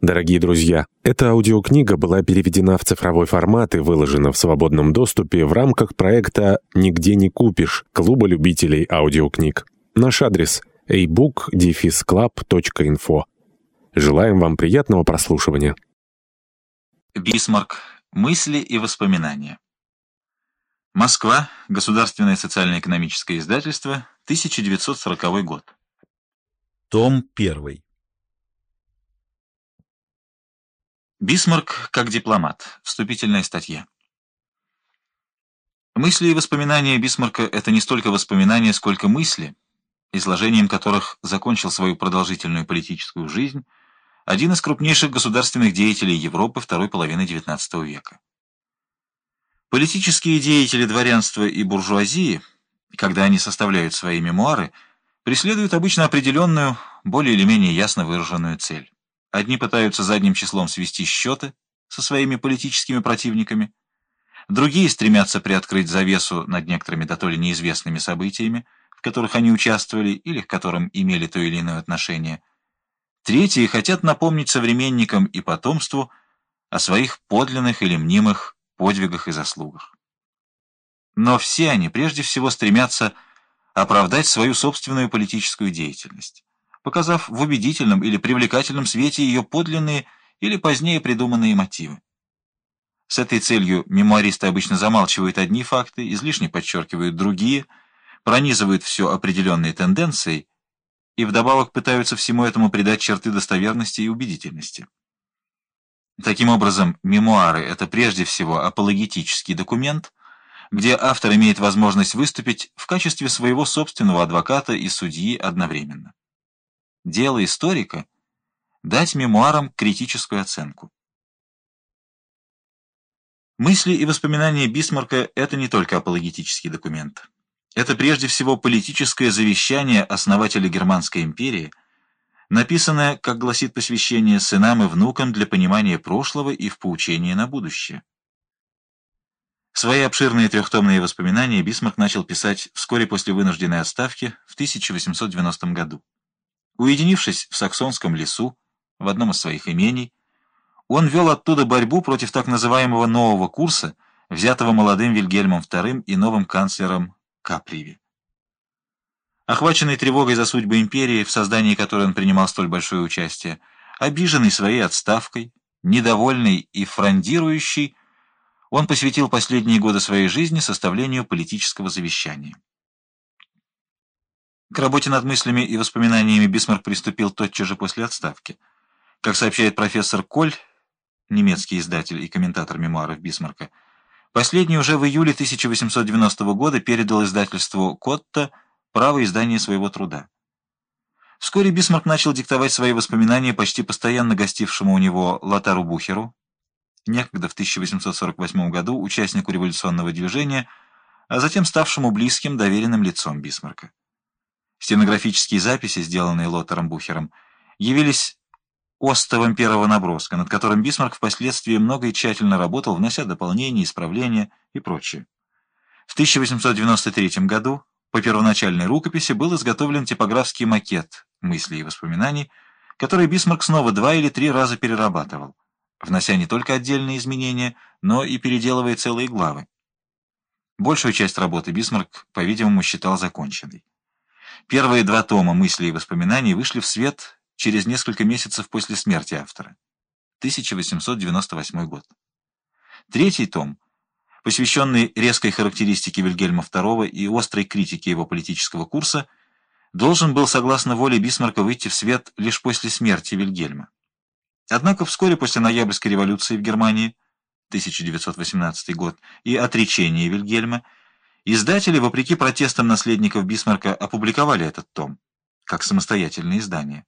Дорогие друзья, эта аудиокнига была переведена в цифровой формат и выложена в свободном доступе в рамках проекта «Нигде не купишь» Клуба любителей аудиокниг. Наш адрес – ebook-club.info. Желаем вам приятного прослушивания. Бисмарк. Мысли и воспоминания. Москва. Государственное социально-экономическое издательство. 1940 год. Том 1. Бисмарк как дипломат. Вступительная статья. Мысли и воспоминания Бисмарка — это не столько воспоминания, сколько мысли, изложением которых закончил свою продолжительную политическую жизнь один из крупнейших государственных деятелей Европы второй половины XIX века. Политические деятели дворянства и буржуазии, когда они составляют свои мемуары, преследуют обычно определенную, более или менее ясно выраженную цель. Одни пытаются задним числом свести счеты со своими политическими противниками, другие стремятся приоткрыть завесу над некоторыми до то ли неизвестными событиями, в которых они участвовали или к которым имели то или иное отношение. Третьи хотят напомнить современникам и потомству о своих подлинных или мнимых подвигах и заслугах. Но все они прежде всего стремятся оправдать свою собственную политическую деятельность показав в убедительном или привлекательном свете ее подлинные или позднее придуманные мотивы. С этой целью мемуаристы обычно замалчивают одни факты, излишне подчеркивают другие, пронизывают все определенные тенденции и вдобавок пытаются всему этому придать черты достоверности и убедительности. Таким образом, мемуары — это прежде всего апологетический документ, где автор имеет возможность выступить в качестве своего собственного адвоката и судьи одновременно. Дело историка — дать мемуарам критическую оценку. Мысли и воспоминания Бисмарка — это не только апологетический документ. Это прежде всего политическое завещание основателя Германской империи, написанное, как гласит посвящение, сынам и внукам для понимания прошлого и в поучение на будущее. Свои обширные трехтомные воспоминания Бисмарк начал писать вскоре после вынужденной отставки в 1890 году. Уединившись в Саксонском лесу, в одном из своих имений, он вел оттуда борьбу против так называемого нового курса, взятого молодым Вильгельмом II и новым канцлером Каприви. Охваченный тревогой за судьбы империи, в создании которой он принимал столь большое участие, обиженный своей отставкой, недовольный и фрондирующий, он посвятил последние годы своей жизни составлению политического завещания. К работе над мыслями и воспоминаниями Бисмарк приступил тотчас же после отставки. Как сообщает профессор Коль, немецкий издатель и комментатор мемуаров Бисмарка, последний уже в июле 1890 года передал издательству Котта право издания своего труда. Вскоре Бисмарк начал диктовать свои воспоминания почти постоянно гостившему у него Лотару Бухеру, некогда в 1848 году участнику революционного движения, а затем ставшему близким доверенным лицом Бисмарка. Стенографические записи, сделанные Лотаром Бухером, явились остовом первого наброска, над которым Бисмарк впоследствии много и тщательно работал, внося дополнения, исправления и прочее. В 1893 году по первоначальной рукописи был изготовлен типографский макет мыслей и воспоминаний, который Бисмарк снова два или три раза перерабатывал, внося не только отдельные изменения, но и переделывая целые главы. Большую часть работы Бисмарк, по-видимому, считал законченной. Первые два тома «Мыслей и воспоминаний» вышли в свет через несколько месяцев после смерти автора. 1898 год. Третий том, посвященный резкой характеристике Вильгельма II и острой критике его политического курса, должен был, согласно воле Бисмарка, выйти в свет лишь после смерти Вильгельма. Однако вскоре после Ноябрьской революции в Германии, 1918 год, и отречения Вильгельма, Издатели, вопреки протестам наследников Бисмарка, опубликовали этот том, как самостоятельное издание.